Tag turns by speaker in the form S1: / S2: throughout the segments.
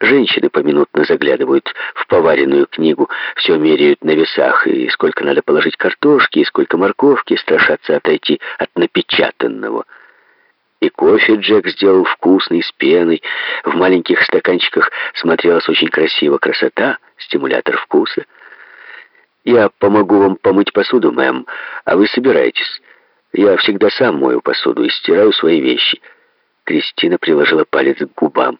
S1: женщины поминутно заглядывают в поваренную книгу, все меряют на весах, и сколько надо положить картошки, и сколько морковки, страшатся отойти от напечатанного. И кофе Джек сделал вкусный, с пеной. В маленьких стаканчиках смотрелась очень красиво красота, стимулятор вкуса. «Я помогу вам помыть посуду, мэм, а вы собираетесь. Я всегда сам мою посуду и стираю свои вещи». Кристина приложила палец к губам.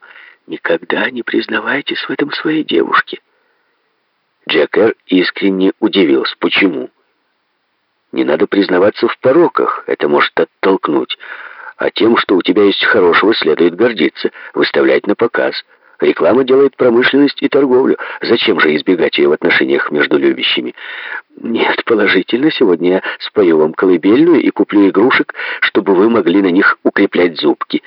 S1: «Никогда не признавайтесь в этом своей девушке». Джекер искренне удивился. «Почему?» «Не надо признаваться в пороках, это может оттолкнуть» а тем, что у тебя есть хорошего, следует гордиться, выставлять на показ. Реклама делает промышленность и торговлю. Зачем же избегать ее в отношениях между любящими? Нет, положительно, сегодня я спою вам колыбельную и куплю игрушек, чтобы вы могли на них укреплять зубки.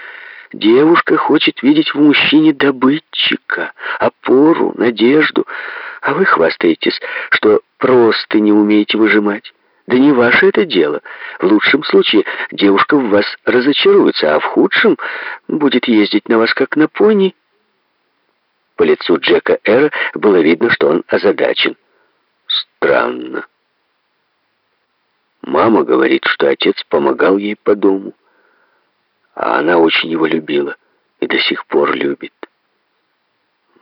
S1: Девушка хочет видеть в мужчине добытчика, опору, надежду, а вы хвастаетесь, что просто не умеете выжимать. Да не ваше это дело. В лучшем случае девушка в вас разочаруется, а в худшем будет ездить на вас как на пони. По лицу Джека Эра было видно, что он озадачен. Странно. Мама говорит, что отец помогал ей по дому, а она очень его любила и до сих пор любит.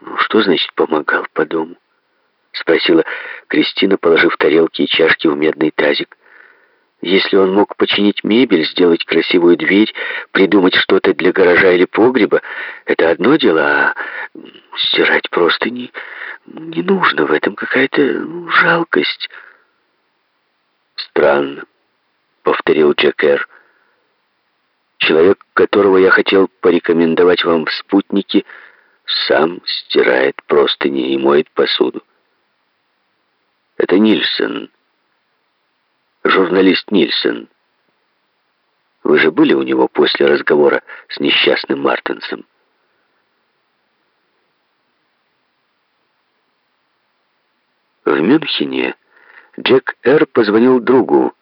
S1: Ну, что значит «помогал по дому»? — спросила Кристина, положив тарелки и чашки в медный тазик. Если он мог починить мебель, сделать красивую дверь, придумать что-то для гаража или погреба, это одно дело, а стирать просто не, не нужно. В этом какая-то ну, жалкость. «Странно», — повторил Джекер. «Человек, которого я хотел порекомендовать вам в спутнике, сам стирает простыни и моет посуду. Это Нильсон. Журналист Нильсон. Вы же были у него после разговора с несчастным Мартенсом? В Мюнхене Джек Р. позвонил другу.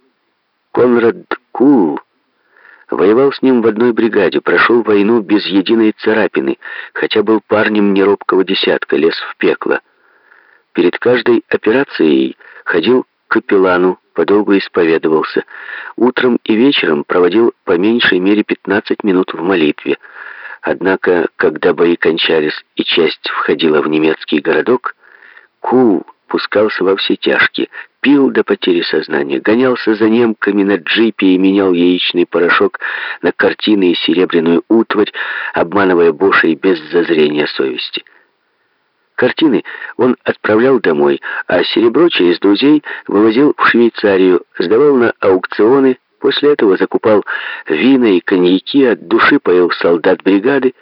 S1: Конрад Кул воевал с ним в одной бригаде, прошел войну без единой царапины, хотя был парнем неробкого десятка, лез в пекло. Перед каждой операцией ходил к капеллану, подолгу исповедовался. Утром и вечером проводил по меньшей мере 15 минут в молитве. Однако, когда бои кончались и часть входила в немецкий городок, Кул пускался во все тяжкие, пил до потери сознания, гонялся за немками на джипе и менял яичный порошок на картины и серебряную утварь, обманывая Бошей без зазрения совести. Картины он отправлял домой, а серебро через друзей вывозил в Швейцарию, сдавал на аукционы, после этого закупал вина и коньяки, от души поил солдат бригады.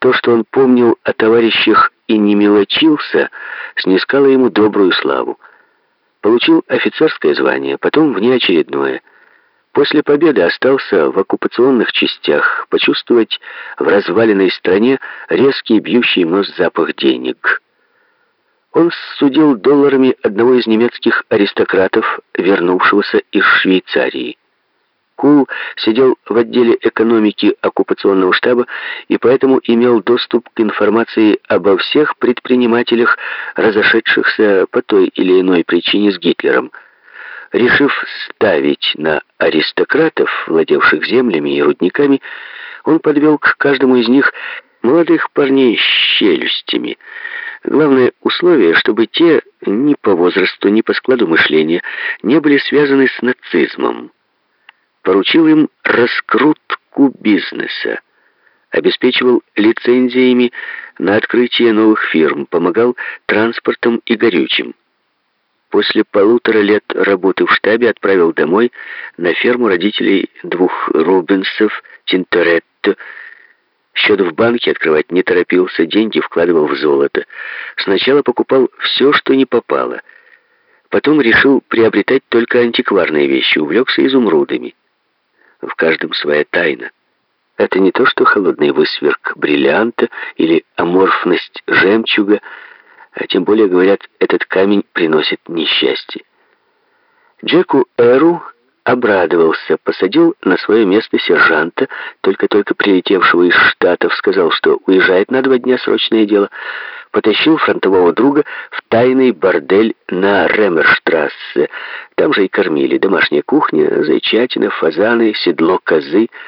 S1: То, что он помнил о товарищах и не мелочился, снискало ему добрую славу. Получил офицерское звание, потом внеочередное – После победы остался в оккупационных частях почувствовать в разваленной стране резкий бьющий в нос запах денег. Он судил долларами одного из немецких аристократов, вернувшегося из Швейцарии. Кул сидел в отделе экономики оккупационного штаба и поэтому имел доступ к информации обо всех предпринимателях, разошедшихся по той или иной причине с Гитлером – Решив ставить на аристократов, владевших землями и рудниками, он подвел к каждому из них молодых парней с челюстями. Главное условие, чтобы те ни по возрасту, ни по складу мышления не были связаны с нацизмом. Поручил им раскрутку бизнеса, обеспечивал лицензиями на открытие новых фирм, помогал транспортом и горючим после полутора лет работы в штабе отправил домой на ферму родителей двух Рубенсов, Тинторетто. Счет в банке открывать не торопился, деньги вкладывал в золото. Сначала покупал все, что не попало. Потом решил приобретать только антикварные вещи, увлекся изумрудами. В каждом своя тайна. Это не то, что холодный высверк бриллианта или аморфность жемчуга — а тем более, говорят, этот камень приносит несчастье. Джеку Эру обрадовался, посадил на свое место сержанта, только-только прилетевшего из Штатов, сказал, что уезжает на два дня срочное дело, потащил фронтового друга в тайный бордель на Ремерштрассе. Там же и кормили домашняя кухня, зайчатина, фазаны, седло козы —